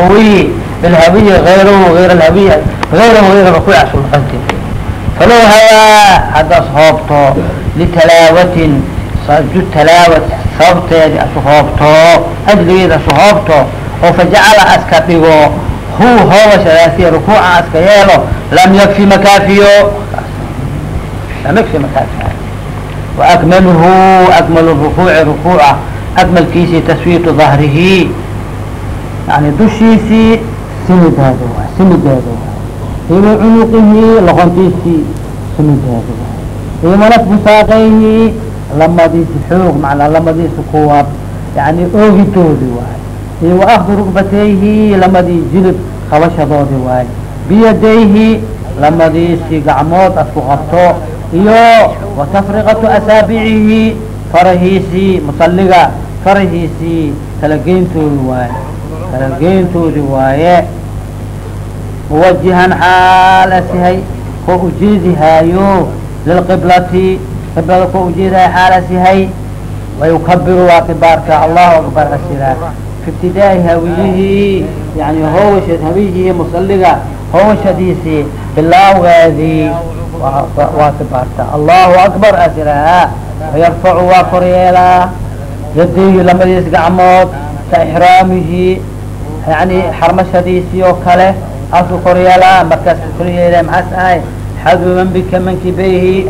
ayr alhawiy ayrahu ayr rukuuc asulqanti falow hawaa haddaas hoobto litalaawatin ju talaawat sababteedi asu hoobto ajligeed asu hoobto oo fajacala aska dhigo hu hoobashadaasi rukuuca aska yeelo lam yakfi makaafiyo lam yakfi makaafiyo waakmalhu akmal rukuuci rukuuca akmalkiisii taswiitu dahrihi yani dushiisii simideeda waay simideeda waay iyo cunuqihi loqontiisii simideeda waay iyo saaqayhi lamadiisi xoog macnaa lamadiisi kuwa yani oogidoodi waay iyo waakdu rugbatayhi lamadii jilib qabashadoodi waay biyadayhi lamadiisi gacmood asku qabto iyo watafriqatu asaabicihi farahiisii musaliga farahiisii kala geyntoodi waaye kala geyntoodi waaye muwajihan xaal asihay ko ujeedihaayo lilqiblati qiblada ko ujeedahay xaal asihay wayukabiru waa kibaarka allahu akbar asira fi ibtidaai hawiyihi yani howshad hawiyihii musaliga howshadiisii bilaawgeedii waa kibaarta allahu akbar asiraha wayarfacu waa koryeelaa yadayhi lamadiis gacmood ka ixraamihi yani xarmashadiisii oo kale asu koryeelaa markaas koryeela maxaas ahay xaduman bika mankibayhi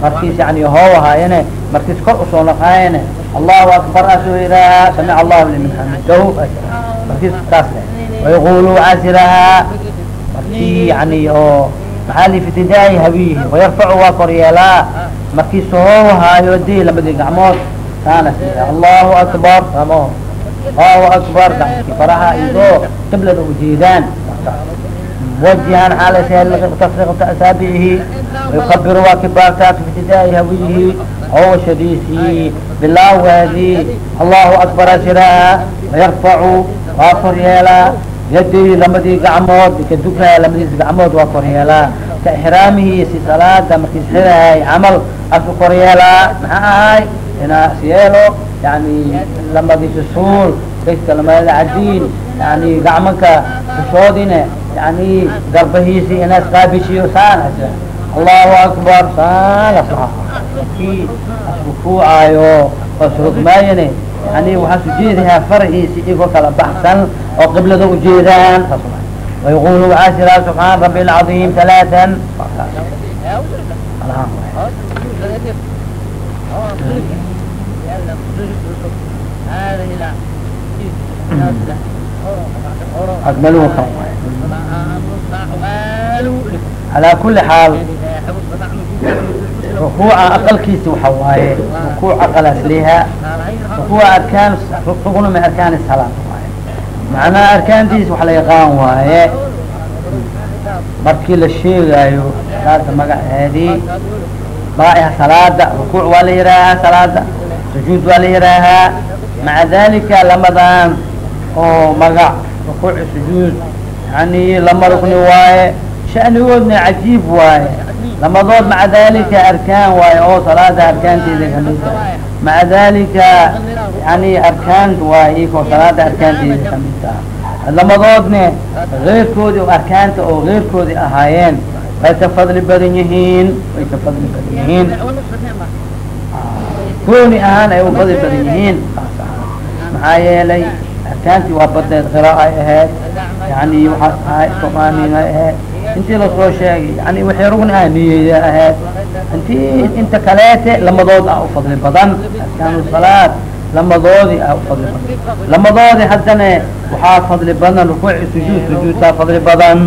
markiis yani hoo ahaayene markiis kor u soo naqaayene allahu akbar asoo iraa samic allahu liman xamidahu markiis taas wayaqulu casirahaa markii yani oo maxaa li fitidaai hawiyihi wayarfacu waa koryeelaa markiis hoo ahaayo di lamadii gacmood taana allahu akbar samo allahu akbar. Gacmki faraha idoo qiblada ujeedaan muwajihan xaal asaabicihi wayukabiru waa kibaartaa fi ibtidaai hawiyihi howshadiisii bilaaweedii allahu akbar asiraa wayarfacu waa koryeelaa yadii lamadii gacmood. Kadukaa lamadiis gacmood waa koryeelaa ka ixraamihi salaada markiis xirahay camal asu koryeelaa maxaa ahay? Inaas yeelo yani lamadiisi suul beytka lamadada cadiin yani gacmanka dushoodine yani garbahiisi inaas qaabishiyo saan allahu akbar saanas markii asrukuucaayo asrugmaayane yani waxaas ujeedahaa farahiisi igoo kala baxsan oo qiblada ujeedaan ويقول وعاشرا سبحان ربي العظيم ثلاثا أكملوه على كل حال ركوع أقل كيس وحواي ركوع أقل أسليها ركوع أركان ركن من أركان الصلاة macnaha arkaantiis wax la yaqaan waaye markii la sheegaayo salaada magaceedii magaciha salaada rukuuc waa la yihaahaa salaada sujuud waa la yihaahaa maca dalika lamadan oo magac rukuuc sujuud yani lama rukni waaye shanigoodna cajiib waaye lamadood maca dalika arkaan waaye oo salaada arkaanteeda kamida maca dalika yani arkaan waaye ikoo salaada arkaanteeda ka mid taha lamadoodne keyrkoodii oo arkaanta oo keyrkoodii ahaayeen way ka fadli badan yihiin way ka fadli badan yihiin gooni ahaan ay u fadli badan yihiin. Maxaa yeelay arkaantii waa badeed qira'a ay ahayd. Yani waxaas ahay somaaniina ahayd. Intii la soo sheegay yani waxay rugni ah niyeyda ahayd. Intii inta kaleete lamadood ah u fadli badan. Arkaanu salaad lamadoodii ah u fadli badan. Lamadoodii haddana waxaa fadli badan rukuuci sujuud sujuudtaa fadli badan.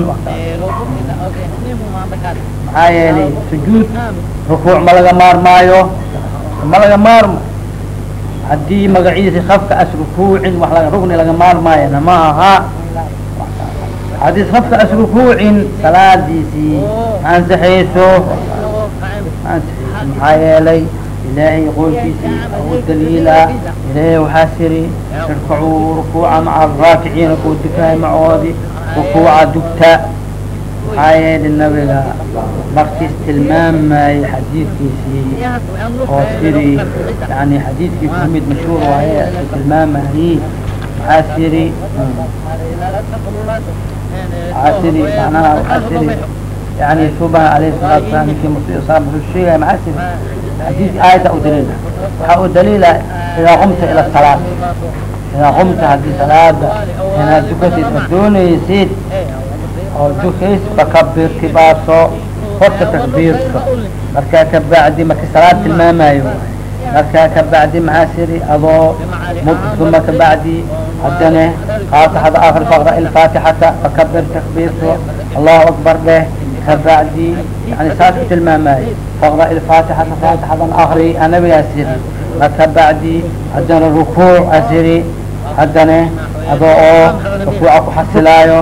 Maxaa yeelay sujuud rukuuc ma laga maarmaayo ma laga maarmo haddii magaciisi kafka as rukuucin wax laga rugni laga maarmaayana ma aha. Haddii kafka as rukuucin salaadiisii ansaxayso maxaa yeelay ilaahay qoolkiisii u daliila. Ilaahay waxaa siri irkacuu rukuuca maca araakiciina kuu dukahay macoodi rukuuca dugta maxaa yeelay nabiga markiis tilmaamayay xadiidkiisii oo siri yani xadiidkii kumid mashhuur waaye tilmaamayay waxaa siri waxaa siri macnaha waxaa siri yani subaha alayhi salatu wasalam ninkii musi saab wuxuu sheegaya maxaa siri xadiiska aayadda u daliila. Waxaa u daliila idaa qumta ila salaat. Idaa qumta haddii salaada inaad dukatid ma doonaysid oo dukays fakabir kibaaso horta takbiirka markaa kabacdi marki salaad tilmaamayo markaa kabacdi maxaa adoo uma kabacdi haddane faatixada akri faqra ilfaatixata fakabir takbiirto allahu akbar dheh kabacdi yani saas tilmaamayo faqra ilfaatixata faatixadan akri anabigaa siri makabacdi haddana rukuuc asiri haddane adoo oo rukuuca ku xasilaayo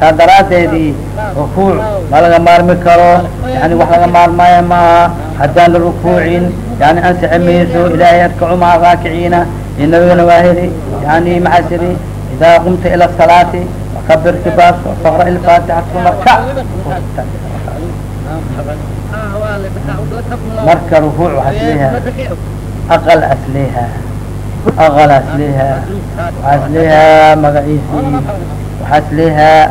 taa daraadeedii rukuuc ma laga maarmi karo. Yani wax laga maarmaayo maaha. Haddaan la rukuucin yani ansaxi mayso ilaahay adkacu maca raakiciina iyo nabigana waa heli. Yani maxaa siri? Idaa qumta ila salaati fakabir kibaas faqra ilfaatixa uma marka rukuuc asliha. Aqal asliha. Aqal asliha. Asliha magaciisii asliha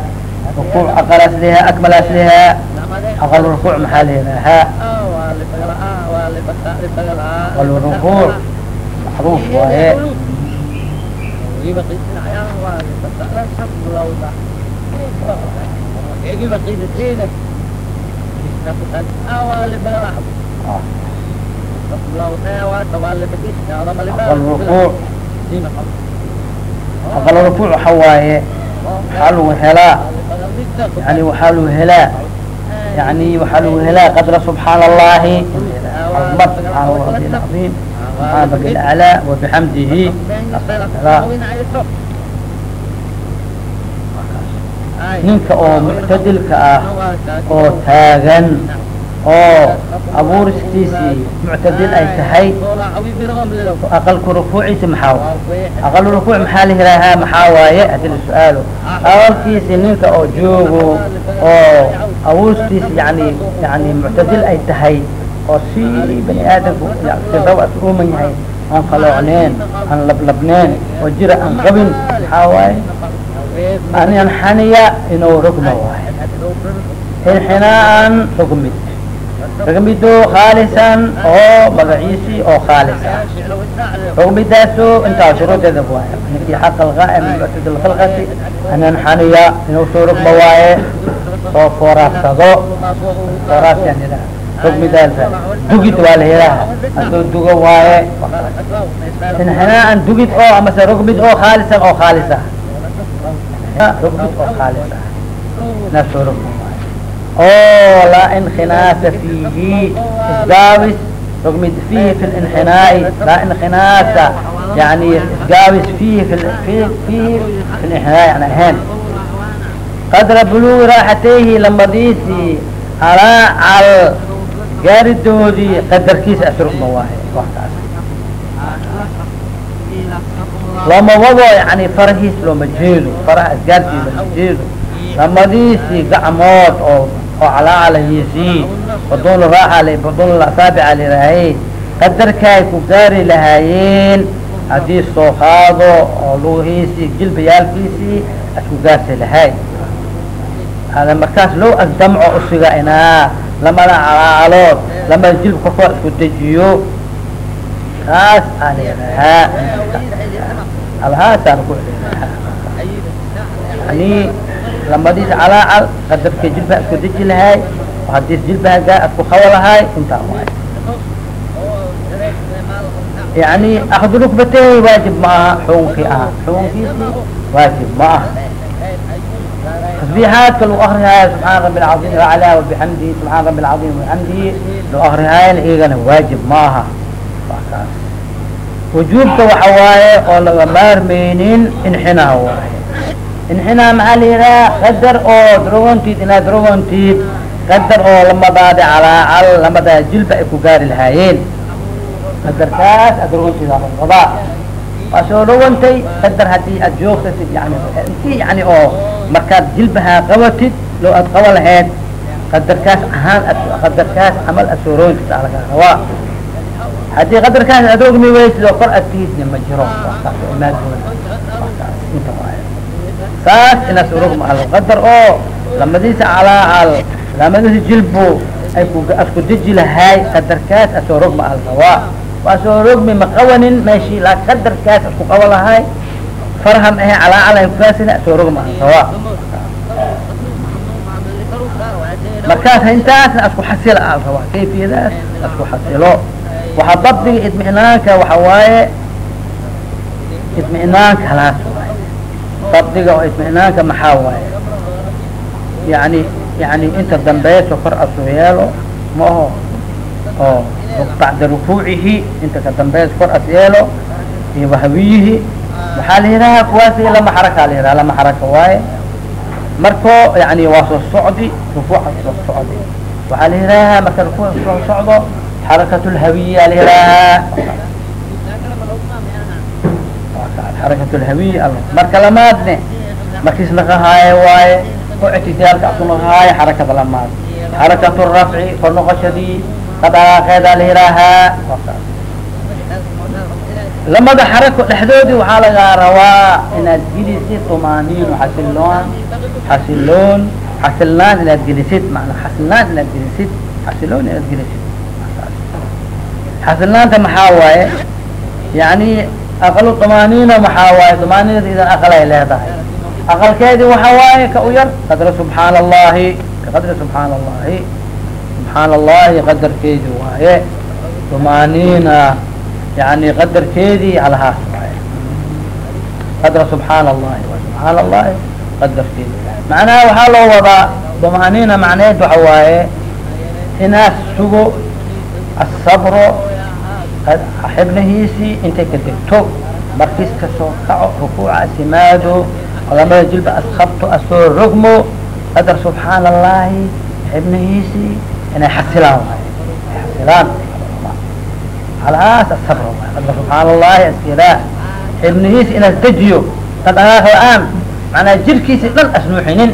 rukuuc aqal asliha akmal asliha aqal rukuuc maxaa leedahaa aqal rukuuc macruuf waaye aqal rukuuc waxa waaye waxaa lagu helaa. Yani waxaa lagu helaa. Yani waxaa lagu helaa qadra subxaan allahi akbar subxaan rabi alcaiim subxaan rabi alaclaa wabixamdihi ninka oo muctadilka ah oo taagan oo abuuristiisii muctadil ay tahay. Aqalku rukuuciisi maxaa aqal rukuuc maxaa la yihaahaa maxaa waaye? Hadii la su'aalo. Aqalkiisi ninka oo joogo oo abuuristiisi yani yani muctadil ay tahay oo si bani aadamku sidaw uuman yahay aan qaloocneen aan lablabneen oo jira aan qabin maxaa waaye? An yanxaniya inuu rugmo waaye. Inxinaan rugmid rugmido khaalisan oo magaciisi oo khaalis ah rugmidaaso intaa shuruudeeda waaye ninkii xaq alqaa'im muctadil khalqati. An yanxaniya inuu soo rugmo waaye soo fooraarsado fooraasyan ihaha rugmidaasa dugid waa la yidhaaha asoo dugo waaye inxinaan dugid oo amase rugmid oo khaalisan oo khaalis rugmid oo khaalis ah rugmo oo laa inkhinaasa fiihi isgaabis rugmid fiihi fi linxinaa'i laa inkhinaasa yani isgaabis fiihi fi fiihi fi linxinaa'i aan ahayn qadra bulugi raaxatayhi lamadiisii alaa cal gaaridoodii qadarkiisa asrugma waaye wakaas looma wado yani farahiis looma jeedo faraha asgaartii looma jeedo lamadiisii gacmood oo oo calaacalahiisii badun raaxa badun asaabica lirahay qadarkaay ku gaari lahaayeen haddii soo qaado oo lugihiisii jilbayaalkiisii asku gaarsi lahay hada markaas low asdamco usiga inaa lamada calaacalood lamada jilbka kor isku dejiyo. Kaas aa leedahaa alhaasaan ku yani lamadiis calaacal qadarka jilbaha isku deji lahay haddii jilbaha gaa isku qabo lahay intaa waay yani akdu rukbatey waajib ma aha xukunkii aha. Xukunkiisi waajib ma aha. Tasbiixaadka lagu akrihaayo subxaan rabi alcaظim alaclaa wabixamdihi subxaan rabi alcaظim wabixamdihi lagu akrihaayana iyagana waajib ma aha. Wujuubka waxa waaye oo laga maarmaynin inxinaa waaye inxinaa maxaa la yidhaha qadar oo drogontiid inaad drogontiid qadar oo lamadaada calaacal lamadaa jilba ay ku gaari lahaayeen. Qadarkaas aad drogontiid rabaa. Waa soo dhawantay qadar haddii aad joogtatid yani intii yani oo markaad jilbahaa qabatid loo aad qabo lahayd qadarkaas ahaan qadarkaas camal aad soo rogontid aa laga rabaa. Haddii qadarkaas aad ogmi weysid oo kor adtiidna ma jiro saas inaas urugma al qadar oo lamadiisa calaacal lamadiisa jilbo ay ku asku deji lahaay qadarkaas asoo rogma al rawaa waasoo rogmi ma qawanin meeshii la qadarkaas asku qaba lahaay farham ahe calaacal ay kukaasina asoo rogma al rawaa markaas intaasna asku xasila al kayfiyadaas asku xasilo waxaa dabdiga idminaanka waxa waaye idminaanka halaas dabdiga oo idminaanka maxaa waaye? Yani yani inta dambeyso kor asoo yeelo ma aho oo bacda rukuucihi inta ka dambeys kor as yeelo iyo wahwiyihi. Waxaa la yidhaha kuwaasi lama xaraka la yidhaha lama xaraka waaye. Marko yani waa soo socdi rukuuca soo socdi. Waxaa la yidhaha marka rukuuc soo socdo xarakat lhawiya la yidhaha xarakat lhawiya marka lamaadne markiis naqahaaye waaye oo ictidaalka asu naqahaaye xarakada lamaad xarakat rafci kor noqoshadii la yidhaahaa lamada xarako dhexdoodii waxaa lagaa rabaa inaad gelisid tumaaniin xasiloon xasiloon xasilnaan inaad gelisid mana xasilnaan inaad gelisid xasiloon inaad gelisid xasilnaanta maxaa waaye yani aqalu tumaaniina maxaa waaye tumaaniinada idan aqal ay leedahay aqalkeedii waxa waaye ka u yar qadra subxaana allahi kaqadri subxaana allahi subxaana allahi qadarkeedii waaye tumaaniina yani qadarkeedii halahaas waaye qadra subxaana allahi subxaana allahi qadarkeedi macnaha waxaa loo wadaa tumaaniina macneed waxa waaye inaas sugo asabro xibnihiisii intay ka degto markiis ka soo kaco rukuuca asimaado lamada jilba ashabto asoo rogmo qadar subxaana allahi xibnihiisii inay xasilaan xasilaan halahaas asabro qadar subxaana allahi askiraa xibnihiisi inaas dejiyo kadhaqaaq la'aan macnaa jirkiisii dhan asnuuxinin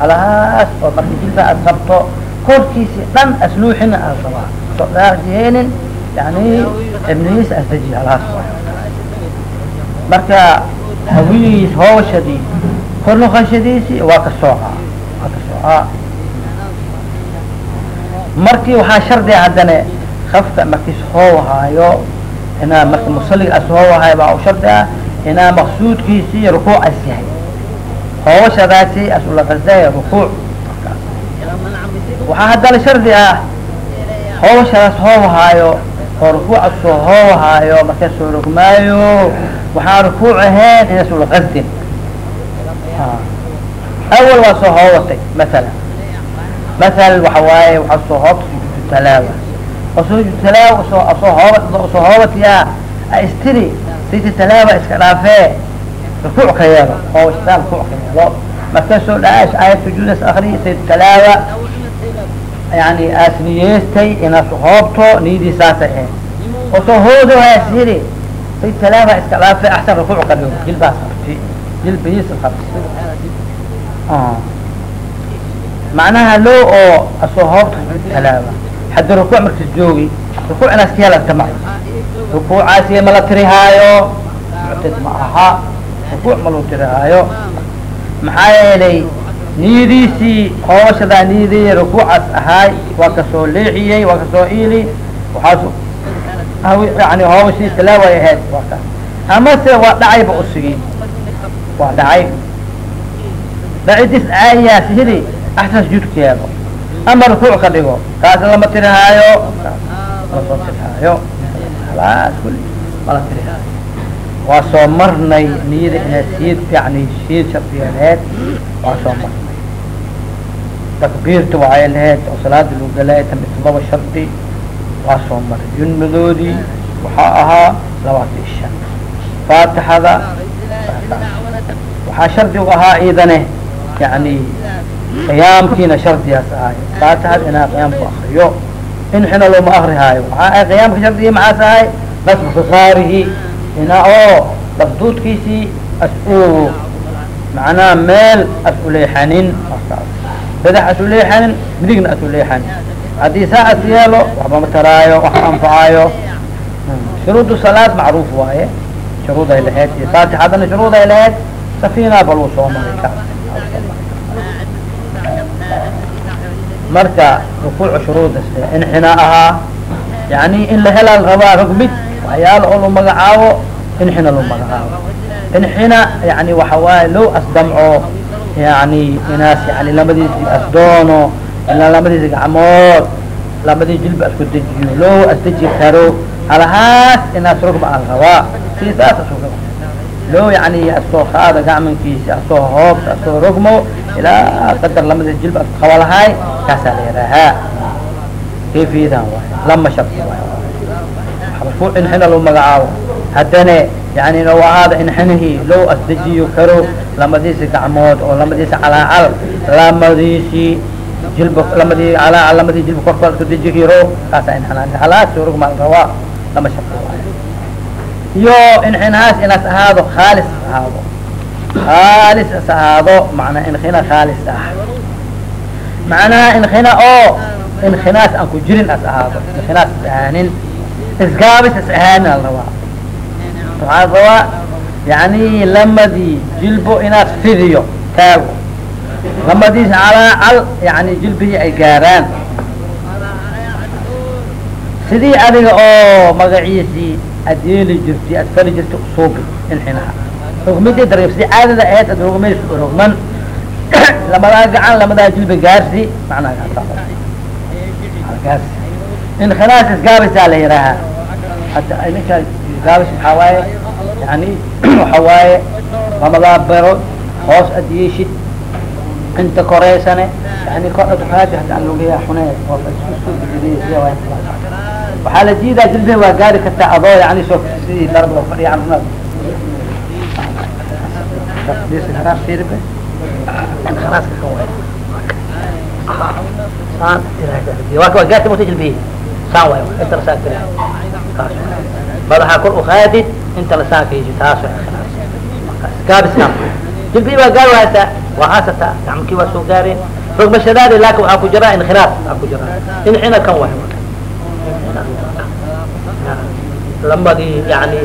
halahaas oo marka jilba ashabto korkiisii dhan asnuuxina asabaa soo dhaarjiheenin yani halahaas waay marka hawiyiis hooshadii kor noqoshadiisii waa ka sooca waa ka soocaa markii waxaa shardiga haddane kafka markiis hoowahaayo inaa marka musaliga as hoowahaayo baa u shardi ah inaa maqsuudkiisii rukuuc as yahay hoowashadaasi as ula qasdaya rukuuc waxaa haddana shardi ah hoowashadaas hoowahaayo oo rukuuca soo hoowahaayo marka soo rogmaayo waxaa rukuuc ahayn inaas ula qasdin. Awal waa soo hoowatay maala maala waxa waaye waxaa soo hoobta oo sujuudu talaawa iska dhaafee rukuuc ka yeelo. Oo istaan rukuuc ka yeelo. Marka soo dhaash aayad sujuudas akri siti talaawa yani aas niyeestay inaas hoobto niyadii saasay ahayd oo soo hoodo haasiri siti talaawa iska dhaafee axsan rukuuc dhigo jilbaas qabti jilbihiisa qabti macnaha loo oo asoo hoobta talaawa hadda rukuuc markas joogi rukuuc inaas ka helanta ma rukuucaasi ma la tirihaayo muctad ma aha rukuuc ma loo tirihaayo maxaa yeelay niyadiisii hooshadaa niyadii rukuucaas ahaay waa ka soo leexiyey waa ka soo iili. Waxaas yani hoobashii talaaway ahayd amase waa dhacayba usigi waa dhacay. Dhacidis aayaas hidi axsan sujuudka yeelo ama rukuuc ka dhigo kaas lama tirihaayo lama soo tirihaayo mala tirihaayo waa soo marnay niyada inaad siid yani siid shardiyadeed waa soo marnay takbiirta waxay lahayd oo salaada lagu galay tambisbaba shardi waa soo maray junmadoodii waxaa ahaa labaatan iyo shan faatixada waxaa shardi u ahaa iidane yani qiyaamkiina shardigaas ahay faatixad inaa qiyaamku akriyo inxina looma akrihaayo waxaa qiyaamka shardigii maxaas ahay nasbu kikaarihi ina oo lafduudkiisii as u macnaha meel as uleexanin badax as uleexanin midigna as uleexanin haddii saa as yeelo waxba ma taraayo wax anfacaayo shuruudu salaad macruuf waaye. Shuruud ay lahayd iyo faatixadana shuruud ay lahayd safina bal uu soo maray ka marka rukuuca shuruuda inxina ahaa yani in la helaa la rabaa rugmid waxyaala oo lu magacaabo inxina lu magacaabo inxina yani waxa waaye low asdamco yani inaas yani lamadiisi asdoono ilaa lamadiisi gacmood lamadii jilba asku dejiyo loo asdeji karo halahaas inaas rugma al rabaa. Si saas asu loo yani asoo qaada gacmankiisi asoo hoobs asoo rugmo ilaa qadar lamadiis jilba asku qaba lahay kaasaa la yarahaa kayfiyadan lama sharti waay. Inxina loo magacaabo. Haddana yani inuu ahaada inxinihii loo asdejiyo karo lamadiisi gacmood oo lamadiisi calaacal lamadiisi jilba lamadii calaacal lamadii jilba korkood isku deji kiro kaasaa inxinaa halaas rugma la rabaa lama sharti waay iyo inxinaas inaas ahaado khaalis ahaado. Khaalis as ahaado macnaa inxina khaalis ah. Macnaha inxina oo inkhinaas aan ku jirin as ahaado. Inkhinaas is ahaanin isgaabis is ahaanin al waxaa rabaa yani lamadii jilbo inaas fidiyo taago lamadiis calaacal yani jilbihii ay gaaraan sidii adiga oo magaciisii ad yeeli jirtay ad fali jirtay usuubi inxinaha rugmidii darib sidii caadada ahayd ad rugmays rugman lamadaa gacan lamadaa jilbi gaarsi macnaha gaas inkhinaas isgaabisaa la yihaahaa hadda ninka gaabis maxaa waaye yani waxa waaye lamadaa bero hoos ad yeeshid inta koreysane yani kor adkaadi hada lugeya xune waxaa la diidaa jilbihi waa gaari kartaa adoo yani soo sidii darab loo fadhiya caafimaad waa gaarta mota jilbihi saan waay inta kaas madaxa kor ukaadid inta lasaan kaysi taas gaabisna jilbihi waa gaari haysaa waa haasata gacmkii waa soo gaareen rogmashadaadi laakin waxaa ku jiraa inkhinaas waxaa ku jiraa inxina kan waay lamadii yani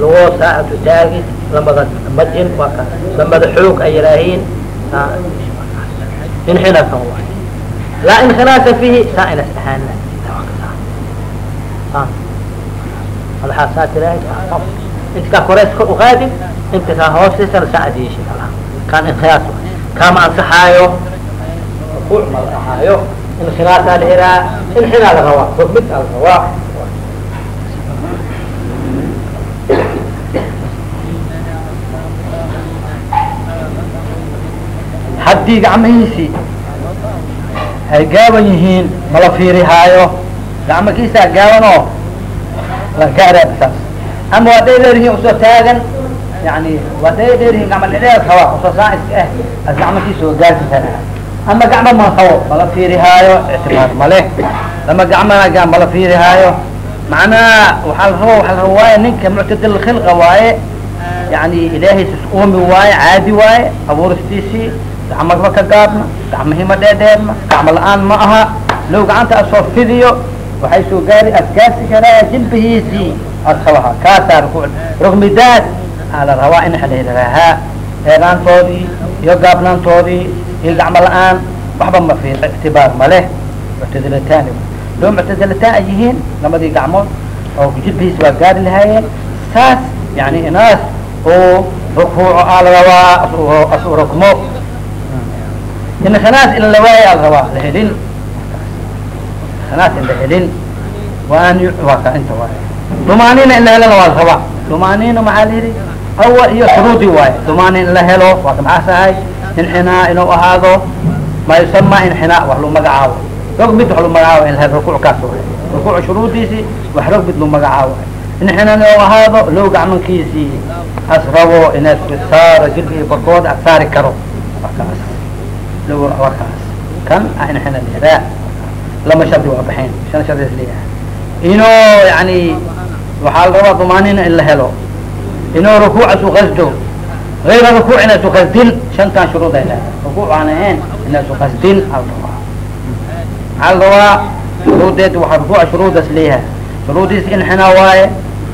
lagoo saacatu taagi lamada majin waa kaas lamada xoog ay yihaahiin inxina kan waay laa inkhinaasa fihi saa inas ahaan madaxaa saa tiraahid inta kaa koreys kor uqaadi inta kaa hoosteysana saa adeeshi kan inkhinaas kama ansaxaayo rukuuc ma la ahaayo inkhilaasaa la iraa inxinaa la rabaa rugmid aa la rabaa haddii gacmihiisii ay gaaban yihiin mala fiirihaayo gacmakiisaa gaaban la gaaraad saas ama waa dheer dheeryihiin u soo taagan yani waa dheer dheeryihiin gacma dhedheer rabaa u soo saa iska ah as gacmakiisa oo gaarsi karaa ama gacma ma qabo mala fiirihaayo ictibaar male lama gacma mala fiirihaayo macnaha waaa la rabo waaye ninka muctadil khilqa waaye yani ilaahay umi waaye caadi waaye abuuristiisii gacmaba ka gaabna gacmahima dheedheerna gacmo la'aan ma aha low gacanta asoo fidiyo waxay soo gaari adgaarsi karaa jilbihiisii asabaha kaasaa ruku rugmidaas aa la rabaa in la yidhaahaa dheeraantoodii iyo gaabnaantoodii iyo gacmo la'aan waxba ma fi ictibaar ma leh muctadilataani loo muctadilitaan ay yihiin lamadii gacmood oo jilbihiis waa gaari lahaayeen saas yani inaas oo rukuuco aa la rabaa as rukmo inkhinaas in la waayo al rabaa la helin khinaas in la helin waan waa ka inta waay dumaanina in la helana waa la rabaa dumaanina maxaa la yidhi awal iyo shuruudi waaye dumaanina in la helo waa ka maxaa sahay inxinaa inuu ahaado ma yusama inxinaa wax lu magacaabo rogmid wax lu magacaabo in la helo rukuuc kaas waay rukuuc shuruudiisii wax rogmid lu magacaabo inxinaa inuu ahaado low gacmankiisii as rabo inaad saaro jilbi barkooda ad saari karo waa kaas waa kaas kan inxina leedaa lama shardi waa baxeen. Shan shardi is leeyahay. Inuu yani waxaa la rabaa dumaanina in la helo. Inuu rukuucas uqasdo غayra rukuuc inaas uqasdin shantan shuruud ay leedahay. Rukuuc aan ahayn inaas uqasdin al rabaa. Maxaa la rabaa shuruudeed waxaa rukuuca shuruudaas leeyahay. Shuruudiis inxinaa waaye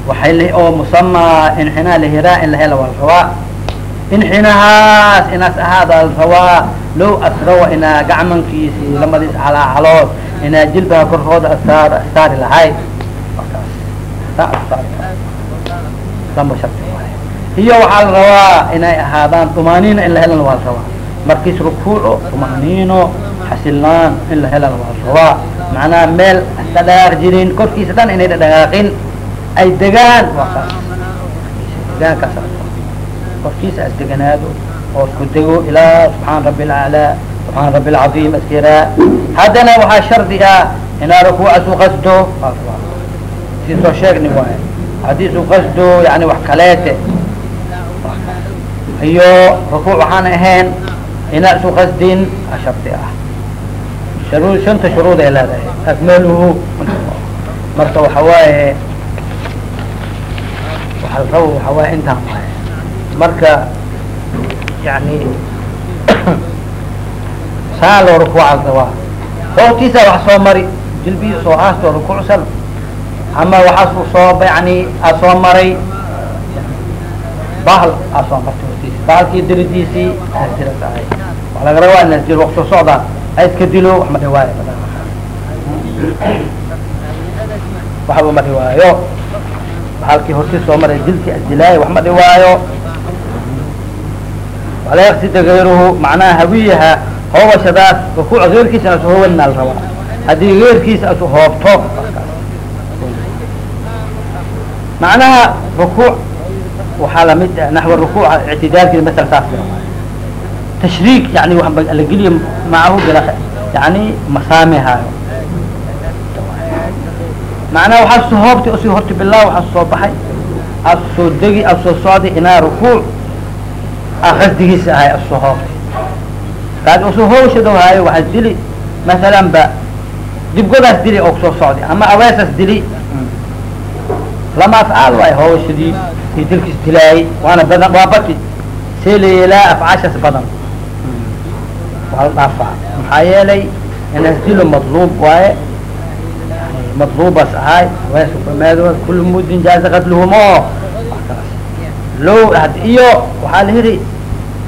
waxay oo musamaa inxinaa lahiraa in la hela waa la rabaa. Inxinahaas inaas ahaada la rabaa. Low asrawa inaa gacmankiisi lamadiis calaacalood inaa jilbaha korkooda asaar asaari lahay. Lamba sharti waay iyo waxaa la rabaa inay ahaadaan tumaaniino in la helana waa la rabaa markiis rukuuco tumaaniino xasilaan in la helana waa la rabaa macnaha meel dhadhagaaq jirin korkiisa dhan inay dhadhagaaqin ay degaan waa kaas degaankaas korkiisa as deganaado oo isku dego ilaa subxaan rabbi alaclaa subxaan rabbi alcadiim askiraa haddana waxaa shardi ah inaa rukuucas u qasdo waa la rabaa si soo sheegni waaye haddii isu qasdo yani wax kaleete iyo rukuuc waxaan ahayn inaa isu qasdin a ah shuru shanta shuruud ay leedahay akmaluhu marka waxa waaye waxa waxa waaye intaan waaye marka yani saa loo rukuuca rabaa hoostiisa wax soo mari jilbihi soo aastoo rukuucsan ama waxaas soo yani aa soo maray. Bahal aa soo martay hoostiisa. Bahalkii diridiisii nasdiras ahay waa laga rabaa nasdir waqti socda ha iska dilo wax ma dhiwaayo waxba ma dhiwaayo. Bahalkii hortiis soo maray dilkii asdilaayo wax ma dhiwaayo. Wala yaksida gayruhu macnaha hawiyaha hoobashadaas rukuuc geyrkiisa asu hoowanaa la rabaa haddii geyrkiisa asu hoobto macnaha rukuuc waxaa la mid naxwa rukuuca ictidaalkiisa masala saas tashriik yani wa la geliyo macahu bila yani masaamihaayo macnaha waxaa soo hoobtay usi horta bilaa waxaa soo baxay soo degi soo socday inaa rukuuc a ahay soo hoobtay kaadi u soo hooshado haayo waxaad dili masalan ba dibgodaas dili oo ku soo socday ama aweesas dili. Lama afcaal waay hooshadii iyo dilkiis dilaayay waana badan waa bati see la yeelaa afcaashaas badan. Waa la dhaafaa. Maxaa yeelay inaas dilo madluub waaye madluubas ahay weesmaado kul mudin jaaza qatluhumo. Low iyo waxaa la yidhi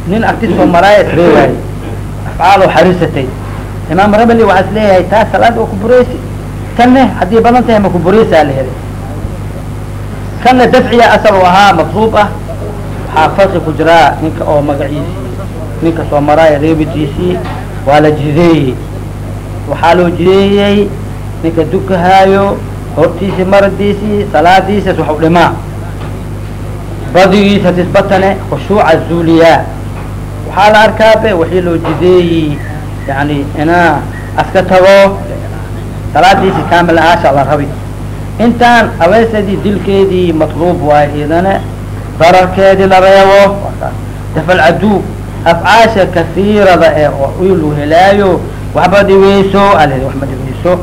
nin arti soo maraaya isreewaayey afcaalo xariisatay. Imaam rabali waxaa leeyahay taas salaad oo ku bureysi kanne haddii badan tahay ma ku bureysaa la helay. Kanna dafciya asal u ahaa madluub ah. Waxaa farqi ku jiraa ninka oo magaciisii ninka soo maraaya reebitiisii waa la jideeyey. Waxaa loo jideeyey ninka dukahaayo hortiisii maradiisii salaadiisas wax u dhimaa. Badigiisa tisbatane khushuuca zuuliyaa waxaa la arkaabe waxii loo jideeyey yani inaa aska tago salaadiisii kaamil ahaasha la rabi. Intaan abeesadii dilkeedii matluub waayo iyadana dararkeedii la reebo. Dafal cadu afcaasha kasiirada ee lu helaayo waxba dhiweyso al waxba dhiweyso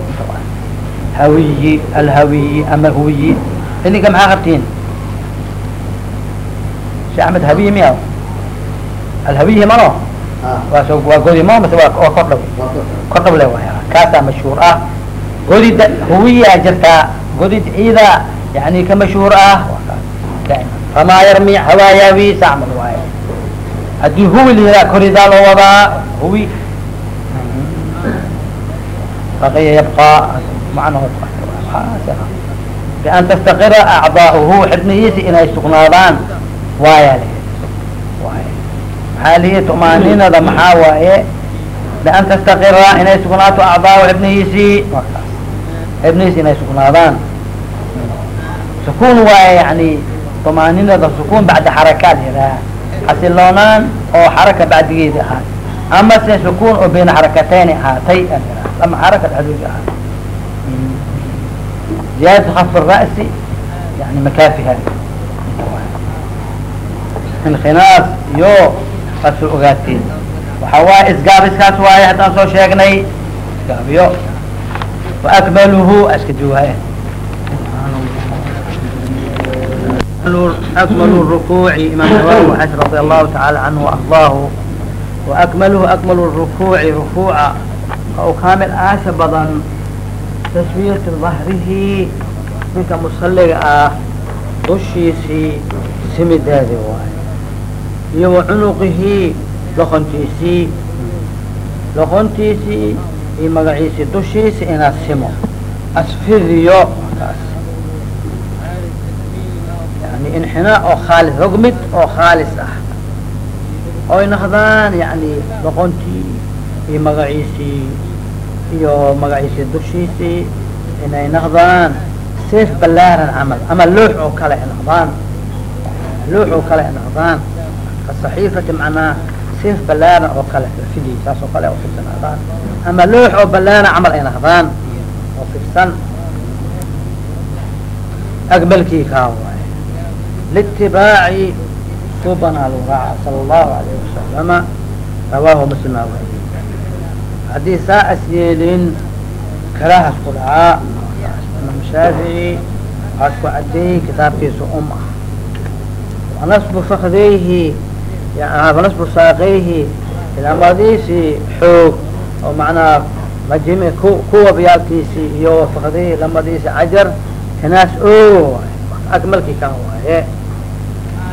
hawiyi alhawiyi ama huwiyi. Ininka maxaa qabtiin? Shee axmed habiyi miya alhawiyi mano waa so waa godi mo mase waa kordhaw kordhaw le waay kaasaa mashhuur ah godida huwiyaa jirtaa godid ciida yani ka mashhuur ah famaa yarmi hawaayawi sacmal waaye haddii huwi layiraa koridaa loo wadaa huwi baqiya yabqa macnahu bian tastaqira acdaauhu xibnihiisi inay sugnaadaan waaya li waay maxaa lihi tumaaninada maxaa waaye? Bian tastaqira inay sugnaato acdaau xibnihiisi xibnihiisi inay sugnaadaan. Sukun waaye yani tumaaninada sukun bacda xarakaat yidhaha xasiloonaan oo xaraka bacdigeedi ahaat ama se sukun oo bayna xarakatayni ahaatay lama xaraka dhexdooda ahaat ziyaadatu kaf ra'si yani makaafiha inkhinaas iyo asu ogaateen waxa waaye isgaabiskaas waaye haddaan soo sheegnay isgaabiyo waakmaluhu aska duwaaye أكمل الركوع إمام نووي وحش رضي الله تعالى عنه وأرضاه وأكمله أكمل الركوع ركوع أو كامل آشى بدن تسوية ظهره منك مصلي آه dushiisii simideedi waayo iyo wa cunuqihii loqontiisii loqontiisii iyo magaciisii dushiisi inaad simo. Asfidiyo taas yani inxinaa oo khaalis rogmid oo khaalis ah. Oy noqdaan yani loqontii iyo magaciisii iyo magaciisii dushiisii inay noqdaan seef ballaaran camal ama loox oo kale ay noqdaan loox oo kale ay kaصaxiifati manaa sinf ballaaran oo kale fidi saas oo kale oo fidsan ahdaan ama loox oo ballaaran camal ay nahdaan oo fidsan aqbalkii kaa waay liitibaaci subanaa lagu raaca sala allahu alayh wasalama rawaahu muslimaa wariy haddii saa yeelin karaahas ku dhacaa imaam shaafici waxaad ku cadeeyey kitaabkiisa um ah wanasbu fakdeyhi wanasbu saaqayhi ilamadiisi xoog oo macnaa majim kuwa biyaalkiisi iyo fakdayhi lamadiisi cajar inaas o akmalki kaa waaye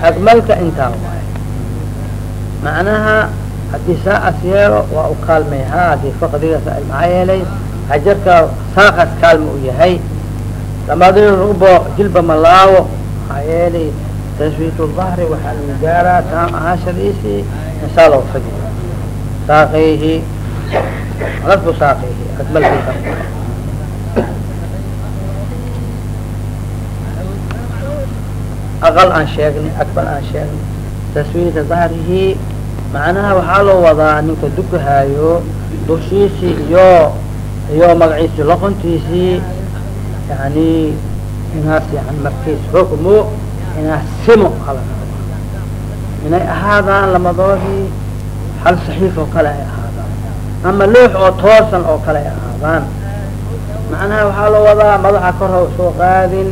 akmalka intaa waaye macnaha haddii saacas yeelo waa u kaalmayhaa haddii fakdigaas maxaa yeelay hajarka saaqas kaalma u yahay lamadii rubo jilba malaawo maxaa yeelay taswiit dahri waxaa lagu gaaraa taam ahaashadiisii insaa loo fadiyo saaqayhi nasbu saaqayhi akmalki kaa waaye aqal aan sheegnay akbar aan sheegnay taswiita dahrihi macnaha waxaa loo wadaa ninka dukahaayo dushiisii iyo iyo magaciisii loqontiisii yani inaas yani markiis xukmu inaas simo ala inay ahaadaan lamadoodii hal saxiif oo kale ay ahaadaan. Ama loox oo toosan oo kale ay ahaadaan. Macnaha waxaa loo wadaa madaxa kor ha soo qaadin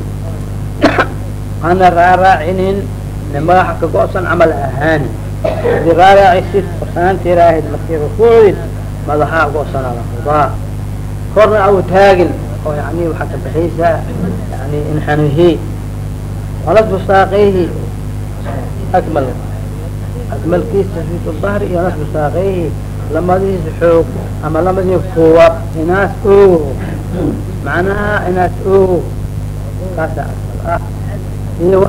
ana raaraacinin ne madaxa ka go-san camal ahaani haddii raaraacisid qorsaanti ilaahid markii rukuucdid madaxaa go-sana la hudaa korna au taagin oo yani waxaa ka baxaysaa yani inxanihi walasbu saaqayhi akmal akmalkiis taswiit dahri iyo nasbu saaqayhi lamadiisa xoog ama lamadii kuwa inaas ogo macnaha inaas ogo kaasa iyo